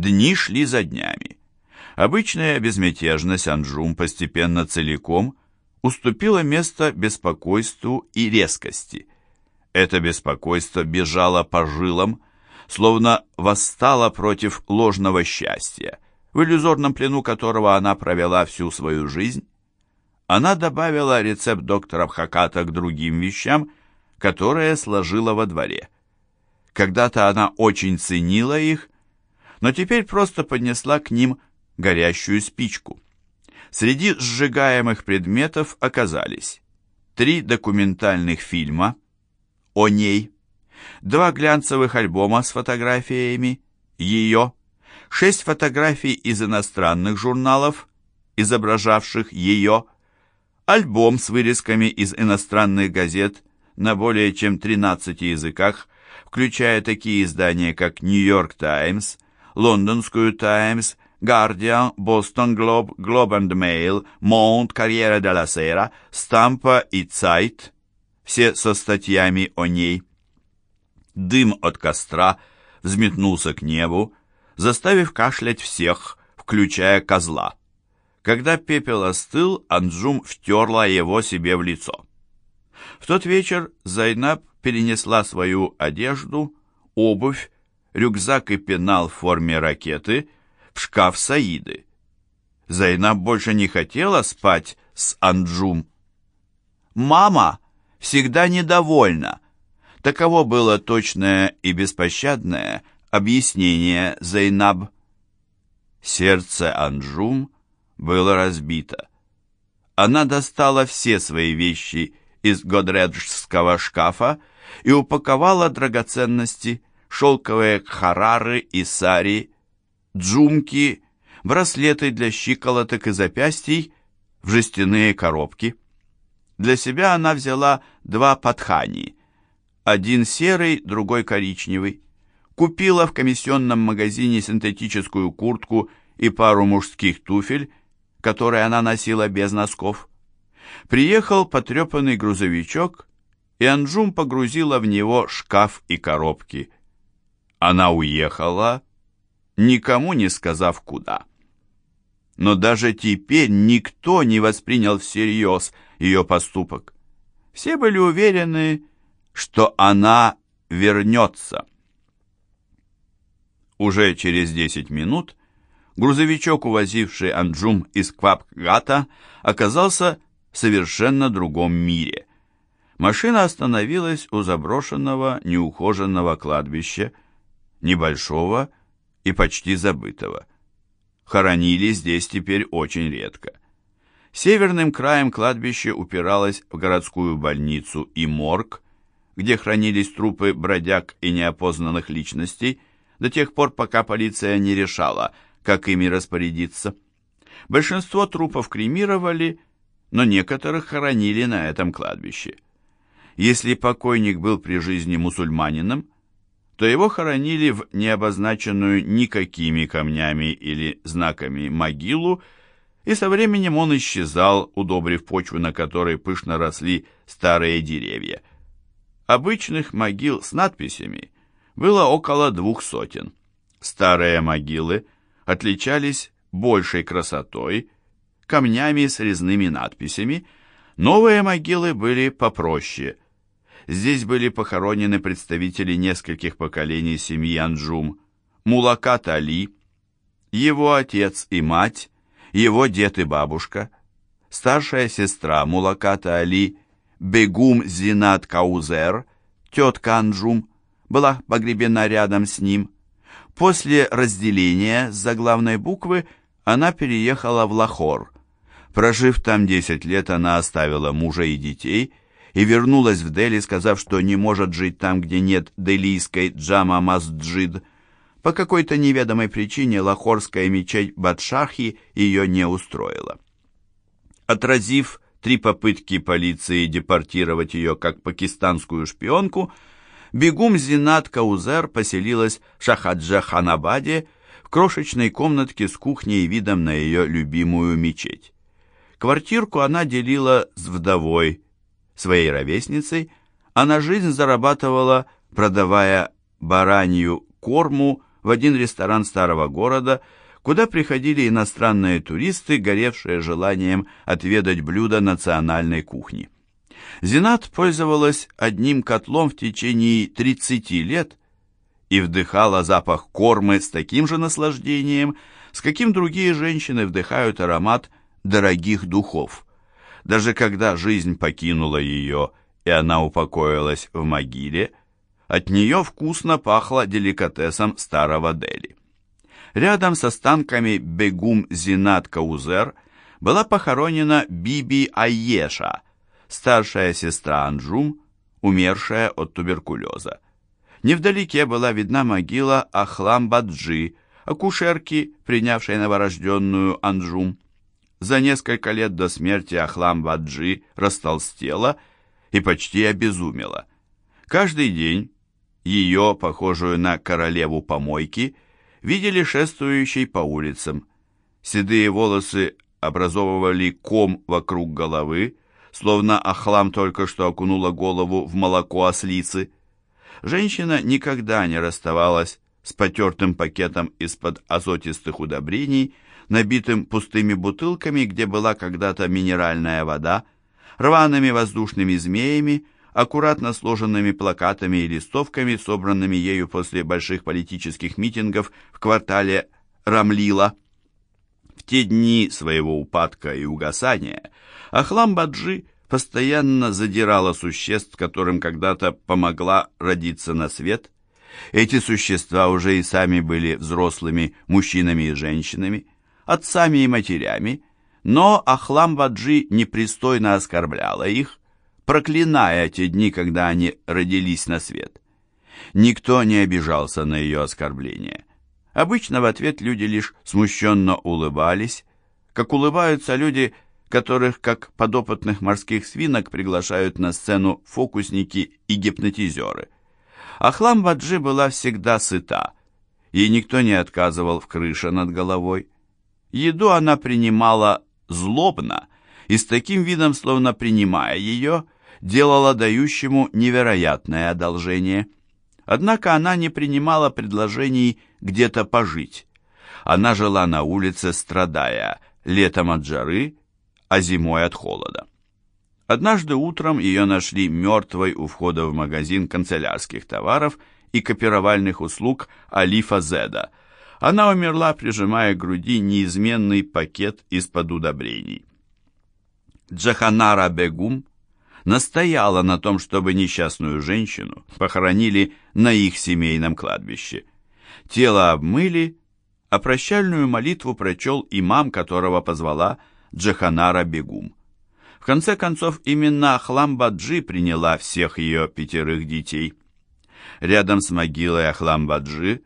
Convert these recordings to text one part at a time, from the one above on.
Дни шли за днями. Обычная безмятежность Анжум постепенно целиком уступила место беспокойству и резкости. Это беспокойство бежало по жилам, словно восстало против ложного счастья, в иллюзорном плену которого она провела всю свою жизнь. Она добавила рецепт доктора Хаката к другим вещам, которые сложила во дворе. Когда-то она очень ценила их, но теперь просто поднесла к ним горящую спичку. Среди сжигаемых предметов оказались три документальных фильма о ней, два глянцевых альбома с фотографиями ее, шесть фотографий из иностранных журналов, изображавших ее, альбом с вырезками из иностранных газет на более чем 13 языках, включая такие издания, как «Нью-Йорк Таймс», «Лондонскую Таймс», «Гардиан», «Бостон Глоб», «Глоб энд Мейл», «Монт», «Карьера де ла Сера», «Стампа» и «Цайт», все со статьями о ней. Дым от костра взметнулся к небу, заставив кашлять всех, включая козла. Когда пепел остыл, Анджум втерла его себе в лицо. В тот вечер Зайнаб перенесла свою одежду, обувь, рюкзак и пенал в форме ракеты в шкаф Саиды. Зайнаб больше не хотела спать с Анджум. «Мама всегда недовольна», таково было точное и беспощадное объяснение Зайнаб. Сердце Анджум было разбито. Она достала все свои вещи из годреджского шкафа и упаковала драгоценности, шелковые харары и сари, джумки, браслеты для щиколоток и запястий в жестяные коробки. Для себя она взяла два патхани, один серый, другой коричневый. Купила в комиссионном магазине синтетическую куртку и пару мужских туфель, которые она носила без носков. Приехал потрепанный грузовичок, и Анжум погрузила в него шкаф и коробки. Она уехала, никому не сказав куда. Но даже теперь никто не воспринял всерьез ее поступок. Все были уверены, что она вернется. Уже через десять минут грузовичок, увозивший Анджум из Квапгата, оказался в совершенно другом мире. Машина остановилась у заброшенного, неухоженного кладбища, небольшого и почти забытого. Хоронили здесь теперь очень редко. Северным краем кладбище упиралось в городскую больницу и морг, где хранились трупы бродяг и неопознанных личностей, до тех пор, пока полиция не решала, как ими распорядиться. Большинство трупов кремировали, но некоторых хоронили на этом кладбище. Если покойник был при жизни мусульманином, то его хоронили в необозначенную никакими камнями или знаками могилу, и со временем он исчезал, удобрив почву, на которой пышно росли старые деревья. Обычных могил с надписями было около двух сотен. Старые могилы отличались большей красотой, камнями с резными надписями, новые могилы были попроще. Здесь были похоронены представители нескольких поколений семьи Анджум, Мулакат Али, его отец и мать, его дед и бабушка, старшая сестра Мулаката Али, Бегум Зинат Каузер, тетка Анджум, была погребена рядом с ним. После разделения с заглавной буквы она переехала в Лахор – Прожив там 10 лет, она оставила мужа и детей и вернулась в Дели, сказав, что не может жить там, где нет делийской джама Масджид. По какой-то неведомой причине лахорская мечеть Бадшахи ее не устроила. Отразив три попытки полиции депортировать ее как пакистанскую шпионку, Бегум Зинат Каузер поселилась в Шахаджа-Ханабаде в крошечной комнатке с кухней и видом на ее любимую мечеть. Квартирку она делила с вдовой, своей ровесницей, а на жизнь зарабатывала, продавая баранью корму в один ресторан старого города, куда приходили иностранные туристы, горевшие желанием отведать блюда национальной кухни. Зинат пользовалась одним котлом в течение 30 лет и вдыхала запах кормы с таким же наслаждением, с каким другие женщины вдыхают аромат дорогих духов. Даже когда жизнь покинула ее, и она упокоилась в могиле, от нее вкусно пахло деликатесом старого Дели. Рядом с останками Бегум Зинат Каузер была похоронена Биби Айеша, старшая сестра Анджум, умершая от туберкулеза. Невдалеке была видна могила Ахлам Баджи, акушерки, принявшей новорожденную Анджум. За несколько лет до смерти Ахлам Баджи растолстела и почти обезумела. Каждый день ее, похожую на королеву помойки, видели шествующей по улицам. Седые волосы образовывали ком вокруг головы, словно Ахлам только что окунула голову в молоко ослицы. Женщина никогда не расставалась с потертым пакетом из-под азотистых удобрений, набитым пустыми бутылками, где была когда-то минеральная вода, рваными воздушными змеями, аккуратно сложенными плакатами и листовками, собранными ею после больших политических митингов в квартале Рамлила. В те дни своего упадка и угасания Ахлам Баджи постоянно задирала существ, которым когда-то помогла родиться на свет. Эти существа уже и сами были взрослыми мужчинами и женщинами, отцами и матерями, но Ахлам Баджи непристойно оскорбляла их, проклиная те дни, когда они родились на свет. Никто не обижался на ее оскорбление. Обычно в ответ люди лишь смущенно улыбались, как улыбаются люди, которых, как подопытных морских свинок, приглашают на сцену фокусники и гипнотизеры. Ахлам Баджи была всегда сыта, ей никто не отказывал в крыше над головой. Еду она принимала злобно и с таким видом, словно принимая ее, делала дающему невероятное одолжение. Однако она не принимала предложений где-то пожить. Она жила на улице, страдая летом от жары, а зимой от холода. Однажды утром ее нашли мертвой у входа в магазин канцелярских товаров и копировальных услуг Алифа Зеда. Она умерла, прижимая к груди неизменный пакет из-под удобрений. Джаханара Бегум настояла на том, чтобы несчастную женщину похоронили на их семейном кладбище. Тело обмыли, а прощальную молитву прочел имам, которого позвала Джаханара Бегум. В конце концов, именно Ахлам-Баджи приняла всех ее пятерых детей. Рядом с могилой Ахлам-Баджи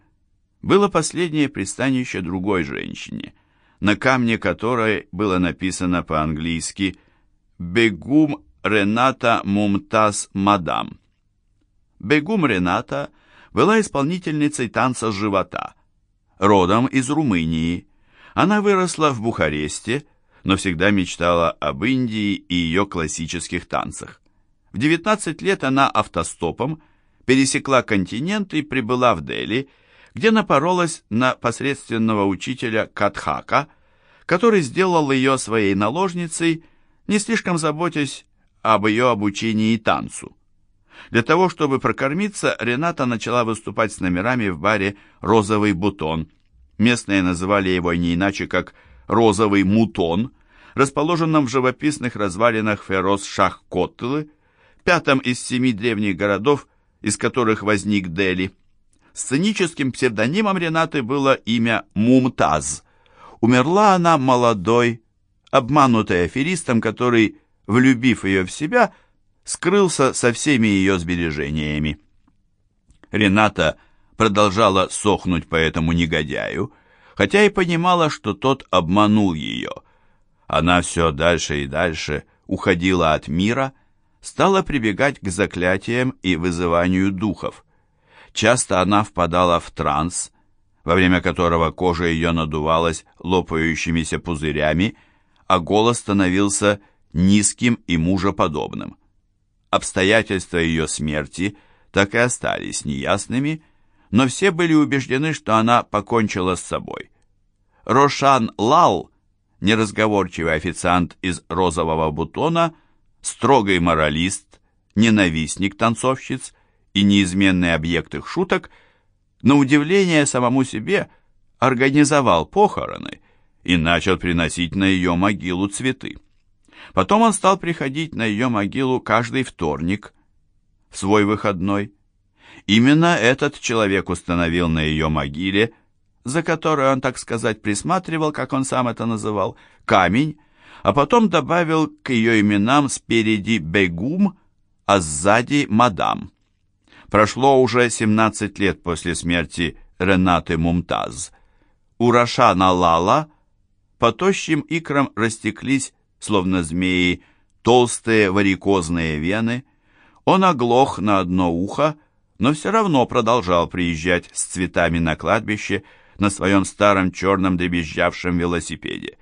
было последнее пристанище другой женщине, на камне которой было написано по-английски «Бегум Рената Мумтаз Мадам. Бегум Рената была исполнительницей танца живота, родом из Румынии. Она выросла в Бухаресте, но всегда мечтала об Индии и ее классических танцах. В 19 лет она автостопом пересекла континент и прибыла в Дели, где напоролась на посредственного учителя Катхака, который сделал ее своей наложницей, не слишком заботясь об ее обучении танцу. Для того, чтобы прокормиться, Рената начала выступать с номерами в баре «Розовый бутон». Местные называли его не иначе, как «Розовый мутон», расположенном в живописных развалинах Фероз-Шах-Котлы, пятом из семи древних городов, из которых возник Дели. Сценическим псевдонимом Ренаты было имя Мумтаз. Умерла она молодой, обманутой аферистом, который влюбив ее в себя, скрылся со всеми ее сбережениями. Рената продолжала сохнуть по этому негодяю, хотя и понимала, что тот обманул ее. Она все дальше и дальше уходила от мира, стала прибегать к заклятиям и вызыванию духов. Часто она впадала в транс, во время которого кожа ее надувалась лопающимися пузырями, а голос становился низким и мужеподобным. Обстоятельства ее смерти так и остались неясными, но все были убеждены, что она покончила с собой. Рошан Лал, неразговорчивый официант из розового бутона, строгий моралист, ненавистник танцовщиц и неизменный объект их шуток, на удивление самому себе организовал похороны и начал приносить на ее могилу цветы. Потом он стал приходить на ее могилу каждый вторник, в свой выходной. Именно этот человек установил на ее могиле, за которой он, так сказать, присматривал, как он сам это называл, камень, а потом добавил к ее именам спереди «Бегум», а сзади «Мадам». Прошло уже 17 лет после смерти Ренаты Мумтаз. У Рошана Лала по тощим икрам растеклись, словно змеи, толстые варикозные вены. Он оглох на одно ухо, но все равно продолжал приезжать с цветами на кладбище на своем старом черном дребезжавшем велосипеде.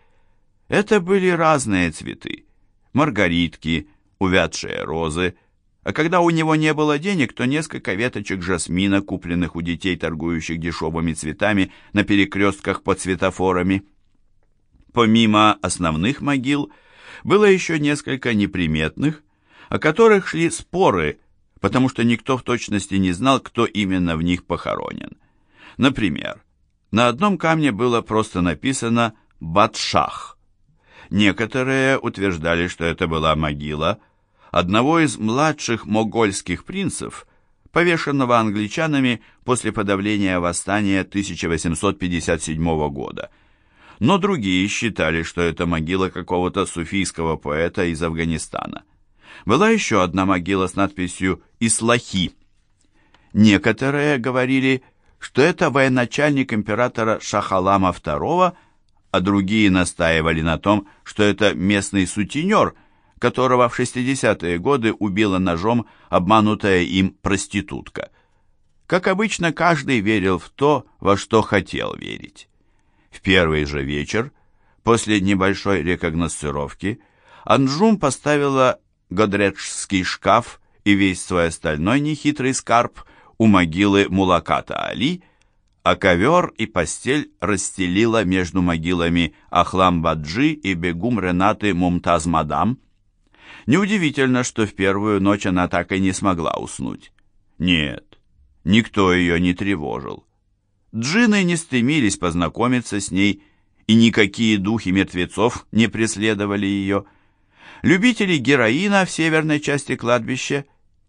Это были разные цветы. Маргаритки, увядшие розы, а когда у него не было денег, то несколько веточек жасмина, купленных у детей, торгующих дешевыми цветами на перекрестках под светофорами. Помимо основных могил, было еще несколько неприметных, о которых шли споры, потому что никто в точности не знал, кто именно в них похоронен. Например, на одном камне было просто написано «Батшах». Некоторые утверждали, что это была могила одного из младших могольских принцев, повешенного англичанами после подавления восстания 1857 года – но другие считали, что это могила какого-то суфийского поэта из Афганистана. Была еще одна могила с надписью «Ислахи». Некоторые говорили, что это военачальник императора Шахалама II, а другие настаивали на том, что это местный сутенер, которого в 60-е годы убила ножом обманутая им проститутка. Как обычно, каждый верил в то, во что хотел верить. В первый же вечер, после небольшой рекогносцировки, Анжум поставила годреджский шкаф и весь свой остальной нехитрый скарб у могилы Мулаката Али, а ковер и постель расстелила между могилами Ахлам-Баджи и Бегум Ренаты Мумтаз-Мадам. Неудивительно, что в первую ночь она так и не смогла уснуть. Нет, никто ее не тревожил. Джины не стремились познакомиться с ней, и никакие духи мертвецов не преследовали ее. Любители героина в северной части кладбища,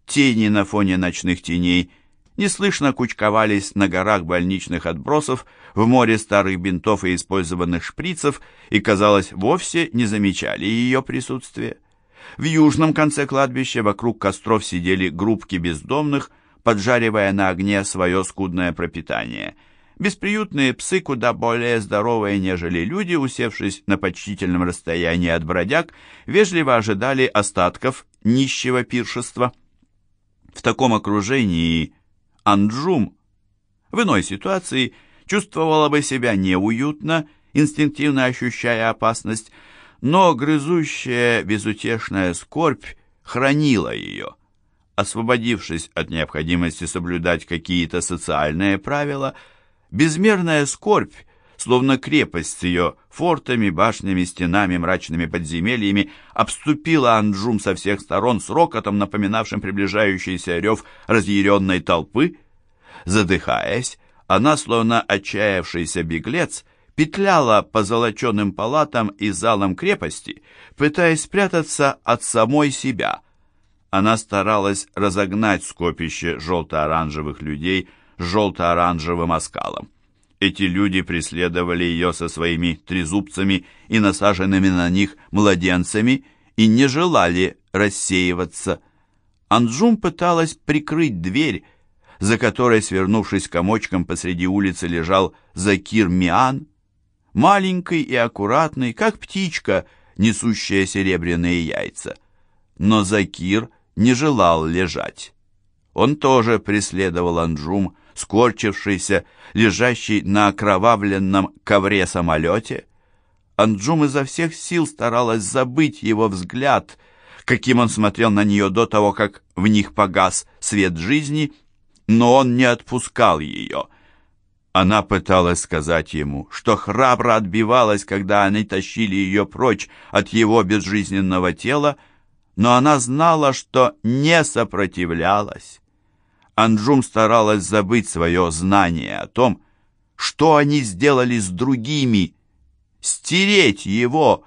тени на фоне ночных теней, неслышно кучковались на горах больничных отбросов, в море старых бинтов и использованных шприцев и, казалось, вовсе не замечали ее присутствия. В южном конце кладбища вокруг костров сидели группки бездомных, поджаривая на огне свое скудное пропитание – Бесприютные псы куда более здоровые, нежели люди, усевшись на почтительном расстоянии от бродяг, вежливо ожидали остатков нищего пиршества. В таком окружении Анджум в иной ситуации чувствовала бы себя неуютно, инстинктивно ощущая опасность, но грызущая безутешная скорбь хранила ее. Освободившись от необходимости соблюдать какие-то социальные правила – Безмерная скорбь, словно крепость с ее фортами, башнями, стенами, мрачными подземельями, обступила Анджум со всех сторон с рокотом, напоминавшим приближающийся рев разъяренной толпы. Задыхаясь, она, словно отчаявшийся беглец, петляла по золоченым палатам и залам крепости, пытаясь спрятаться от самой себя. Она старалась разогнать скопище желто-оранжевых людей, желто-оранжевым оскалом. Эти люди преследовали ее со своими трезубцами и насаженными на них младенцами и не желали рассеиваться. Анджум пыталась прикрыть дверь, за которой, свернувшись комочком посреди улицы, лежал Закир Миан, маленький и аккуратный, как птичка, несущая серебряные яйца. Но Закир не желал лежать. Он тоже преследовал Анджум, скорчившийся, лежащий на окровавленном ковре-самолете. Анджум изо всех сил старалась забыть его взгляд, каким он смотрел на нее до того, как в них погас свет жизни, но он не отпускал ее. Она пыталась сказать ему, что храбро отбивалась, когда они тащили ее прочь от его безжизненного тела, но она знала, что не сопротивлялась. Анджум старалась забыть свое знание о том, что они сделали с другими, стереть его,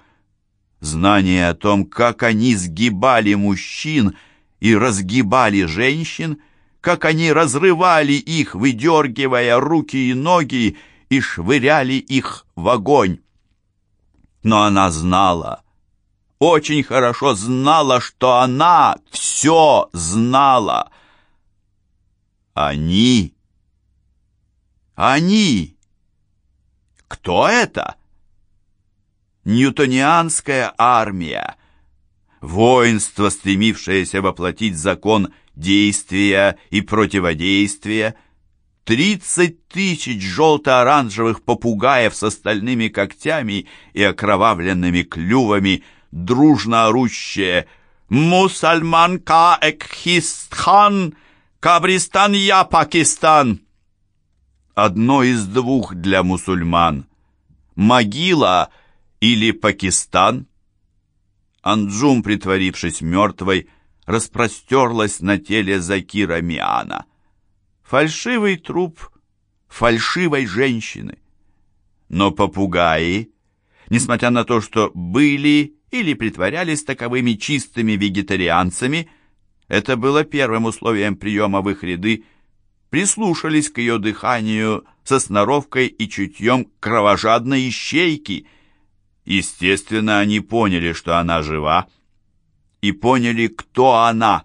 знание о том, как они сгибали мужчин и разгибали женщин, как они разрывали их, выдергивая руки и ноги, и швыряли их в огонь. Но она знала, очень хорошо знала, что она все знала. Они... Они... Кто это? Ньютонианская армия. Воинство, стремившееся воплотить закон действия и противодействия, тридцать тысяч желто-оранжевых попугаев с остальными когтями и окровавленными клювами, дружно орущие «Мусальманка Экхистхан! Кабристан я Пакистан!» Одно из двух для мусульман – могила или Пакистан. Анджум, притворившись мертвой, распростерлась на теле Закира Миана. Фальшивый труп фальшивой женщины. Но попугаи, несмотря на то, что были или притворялись таковыми чистыми вегетарианцами, это было первым условием приема в их ряды, прислушались к ее дыханию со сноровкой и чутьем кровожадной ищейки. Естественно, они поняли, что она жива, и поняли, кто она.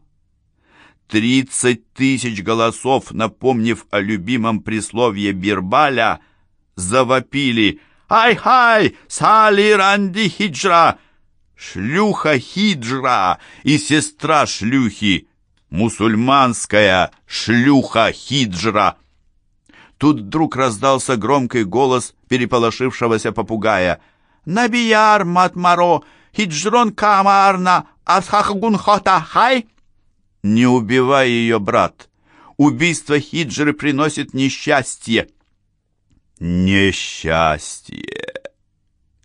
Тридцать тысяч голосов, напомнив о любимом присловии Бирбаля, завопили «Ай-хай! Сали Ранди Хиджра! Шлюха Хиджра и сестра шлюхи! Мусульманская шлюха Хиджра!» Тут вдруг раздался громкий голос переполошившегося попугая. «Набияр Матмаро! Хиджрон Камарна! Асхахгунхота-хай!» «Не убивай ее, брат! Убийство хиджры приносит несчастье!» «Несчастье!»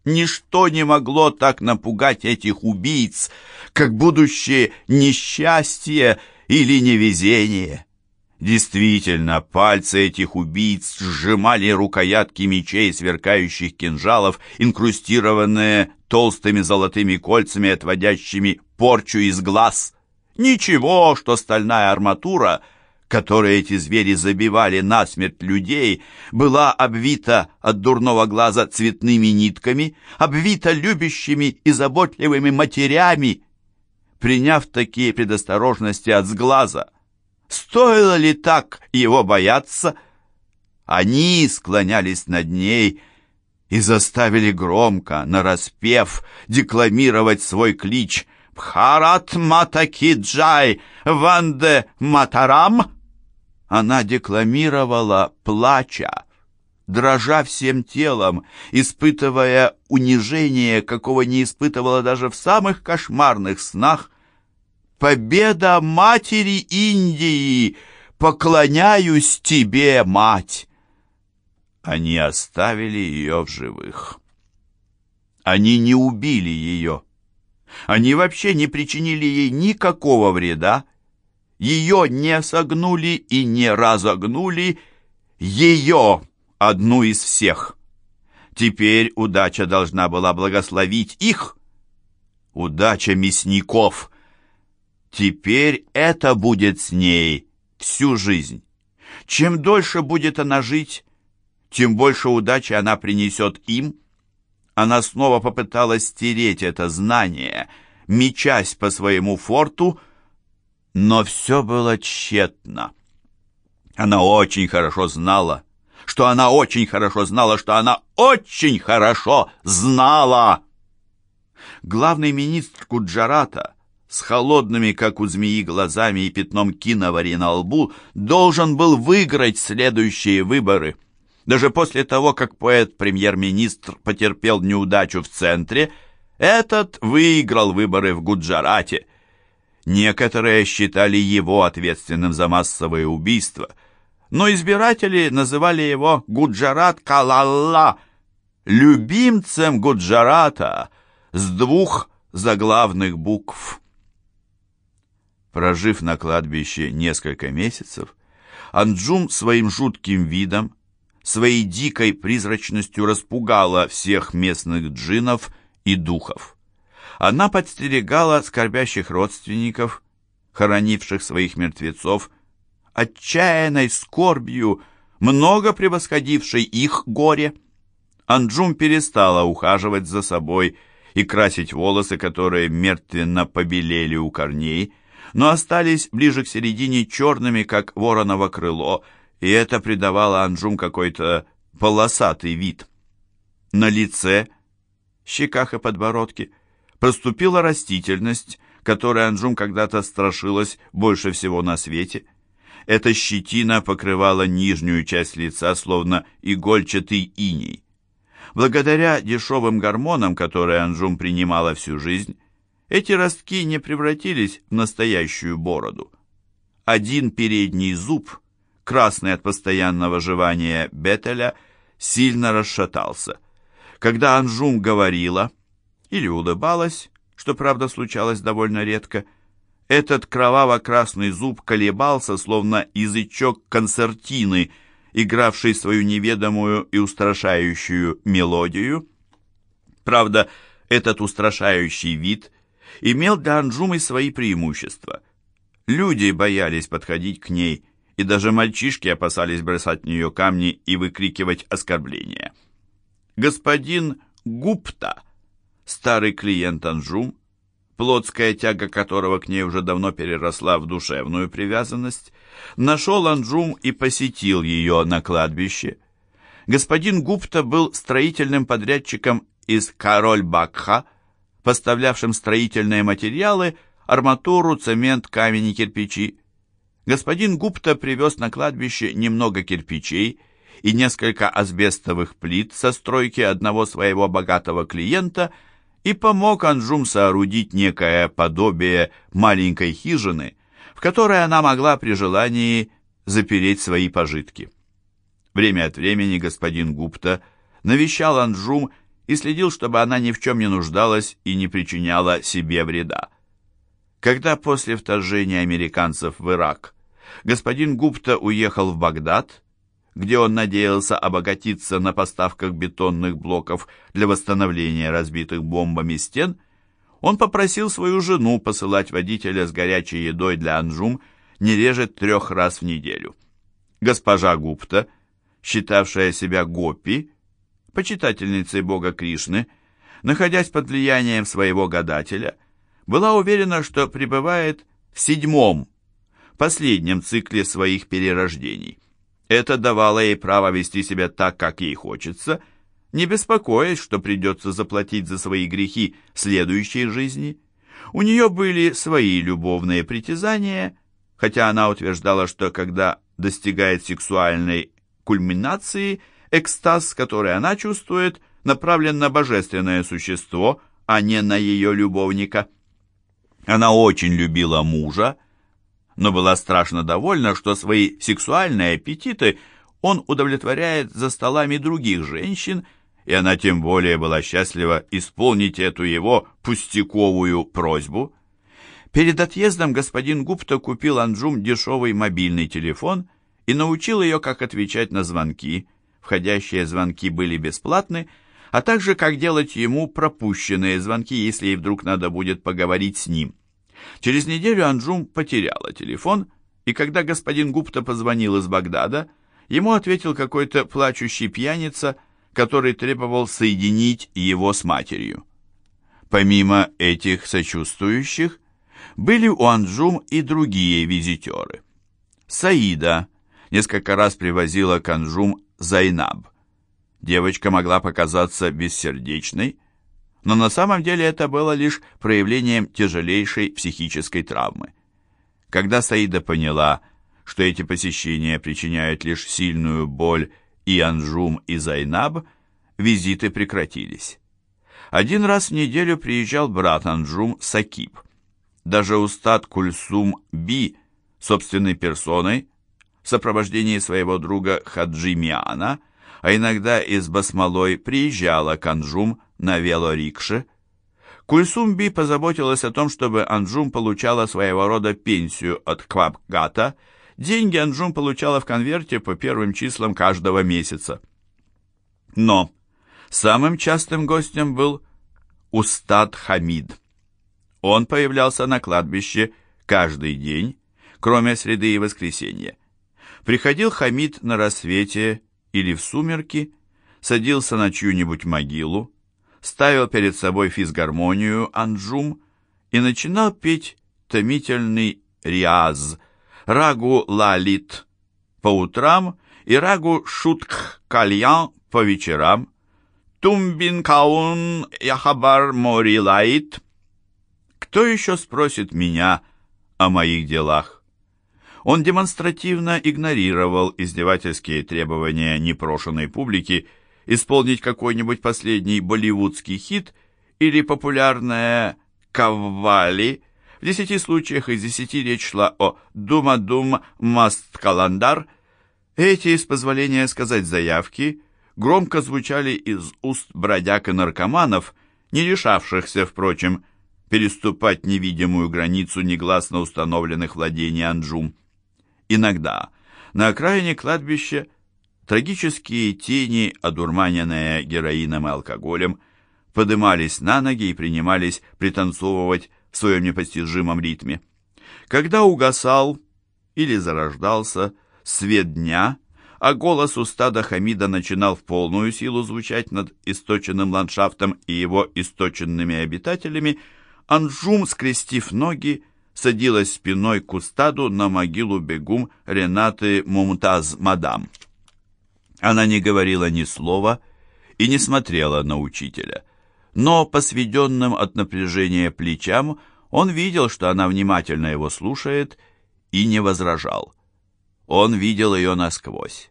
Ничто не могло так напугать этих убийц, как будущее несчастье или невезение. Действительно, пальцы этих убийц сжимали рукоятки мечей, сверкающих кинжалов, инкрустированные толстыми золотыми кольцами, отводящими порчу из глаз. Ничего, что стальная арматура, которой эти звери забивали насмерть людей, была обвита от дурного глаза цветными нитками, обвита любящими и заботливыми матерями. Приняв такие предосторожности от сглаза, стоило ли так его бояться? Они склонялись над ней, и заставили громко, нараспев, декламировать свой клич «Бхарат Матакиджай Ванде Матарам!» Она декламировала, плача, дрожа всем телом, испытывая унижение, какого не испытывала даже в самых кошмарных снах. «Победа матери Индии! Поклоняюсь тебе, мать!» Они оставили ее в живых. Они не убили ее. Они вообще не причинили ей никакого вреда. Ее не согнули и не разогнули. Ее, одну из всех. Теперь удача должна была благословить их. Удача мясников. Теперь это будет с ней всю жизнь. Чем дольше будет она жить, тем больше удачи она принесет им. Она снова попыталась стереть это знание, мечась по своему форту, но все было тщетно. Она очень хорошо знала, что она очень хорошо знала, что она очень хорошо знала. Главный министр Куджарата с холодными, как у змеи, глазами и пятном киновари на лбу должен был выиграть следующие выборы – даже после того, как поэт-премьер-министр потерпел неудачу в центре, этот выиграл выборы в Гуджарате. Некоторые считали его ответственным за массовые убийства, но избиратели называли его Гуджарат Калалла, любимцем Гуджарата с двух заглавных букв. Прожив на кладбище несколько месяцев, Анджум своим жутким видом, своей дикой призрачностью распугала всех местных джинов и духов. Она подстерегала скорбящих родственников, хоронивших своих мертвецов, отчаянной скорбью, много превосходившей их горе. Анджум перестала ухаживать за собой и красить волосы, которые мертвенно побелели у корней, но остались ближе к середине черными, как вороново крыло, и это придавало Анджум какой-то полосатый вид. На лице, щеках и подбородке проступила растительность, которой Анджум когда-то страшилась больше всего на свете. Эта щетина покрывала нижнюю часть лица, словно игольчатый иней. Благодаря дешевым гормонам, которые Анжум принимала всю жизнь, эти ростки не превратились в настоящую бороду. Один передний зуб, красный от постоянного жевания Бетеля, сильно расшатался. Когда Анжум говорила или улыбалась, что, правда, случалось довольно редко, этот кроваво-красный зуб колебался, словно язычок концертины – игравший свою неведомую и устрашающую мелодию. Правда, этот устрашающий вид имел для Анджумы свои преимущества. Люди боялись подходить к ней, и даже мальчишки опасались бросать в нее камни и выкрикивать оскорбления. Господин Гупта, старый клиент Анжум, плотская тяга которого к ней уже давно переросла в душевную привязанность, нашел Анджум и посетил ее на кладбище. Господин Гупта был строительным подрядчиком из Кароль-Бакха, поставлявшим строительные материалы, арматуру, цемент, камень и кирпичи. Господин Гупта привез на кладбище немного кирпичей и несколько асбестовых плит со стройки одного своего богатого клиента – и помог Анжум соорудить некое подобие маленькой хижины, в которой она могла при желании запереть свои пожитки. Время от времени господин Гупта навещал Анжум и следил, чтобы она ни в чем не нуждалась и не причиняла себе вреда. Когда после вторжения американцев в Ирак господин Гупта уехал в Багдад, где он надеялся обогатиться на поставках бетонных блоков для восстановления разбитых бомбами стен, он попросил свою жену посылать водителя с горячей едой для Анжум не реже трех раз в неделю. Госпожа Гупта, считавшая себя гопи, почитательницей бога Кришны, находясь под влиянием своего гадателя, была уверена, что пребывает в седьмом, последнем цикле своих перерождений. Это давало ей право вести себя так, как ей хочется, не беспокоясь, что придется заплатить за свои грехи в следующей жизни. У нее были свои любовные притязания, хотя она утверждала, что когда достигает сексуальной кульминации, экстаз, который она чувствует, направлен на божественное существо, а не на ее любовника. Она очень любила мужа, но была страшно довольна, что свои сексуальные аппетиты он удовлетворяет за столами других женщин, и она тем более была счастлива исполнить эту его пустяковую просьбу. Перед отъездом господин Гупта купил Анджум дешевый мобильный телефон и научил ее, как отвечать на звонки. Входящие звонки были бесплатны, а также как делать ему пропущенные звонки, если ей вдруг надо будет поговорить с ним. Через неделю Анджум потеряла телефон, и когда господин Гупта позвонил из Багдада, ему ответил какой-то плачущий пьяница, который требовал соединить его с матерью. Помимо этих сочувствующих, были у Анджум и другие визитеры. Саида несколько раз привозила к Анджум Зайнаб. Девочка могла показаться бессердечной, но на самом деле это было лишь проявлением тяжелейшей психической травмы. Когда Саида поняла, что эти посещения причиняют лишь сильную боль и Анжум, и Зайнаб, визиты прекратились. Один раз в неделю приезжал брат Анжум Сакиб. Даже устат Кульсум Би собственной персоной в сопровождении своего друга Хаджимиана, а иногда из Басмалой приезжала к Анжум на велорикше. Кульсумби позаботилась о том, чтобы Анжум получала своего рода пенсию от Квабгата. Деньги Анжум получала в конверте по первым числам каждого месяца. Но самым частым гостем был Устад Хамид. Он появлялся на кладбище каждый день, кроме среды и воскресенья. Приходил Хамид на рассвете или в сумерки, садился на чью-нибудь могилу, ставил перед собой физгармонию анджум и начинал петь томительный риаз, рагу лалит по утрам и рагу шутх кальян по вечерам, тумбин каун яхабар мори лайт. Кто еще спросит меня о моих делах? Он демонстративно игнорировал издевательские требования непрошенной публики исполнить какой-нибудь последний болливудский хит или популярное «каввали». В десяти случаях из десяти речь шла о «дума-дум маст каландар». Эти, с позволения сказать заявки, громко звучали из уст бродяг и наркоманов, не решавшихся, впрочем, переступать невидимую границу негласно установленных владений Анджум. Иногда на окраине кладбища Трагические тени, одурманенные героином и алкоголем, подымались на ноги и принимались пританцовывать в своем непостижимом ритме. Когда угасал или зарождался свет дня, а голос у стада Хамида начинал в полную силу звучать над источенным ландшафтом и его источенными обитателями, Анжум, скрестив ноги, садилась спиной к устаду на могилу бегум Ренаты Мумтаз-Мадам. Она не говорила ни слова и не смотрела на учителя. Но по сведенным от напряжения плечам он видел, что она внимательно его слушает и не возражал. Он видел ее насквозь.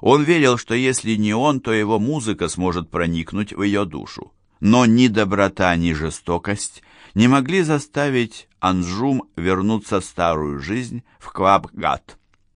Он верил, что если не он, то его музыка сможет проникнуть в ее душу. Но ни доброта, ни жестокость не могли заставить Анжум вернуться в старую жизнь в Квабгат.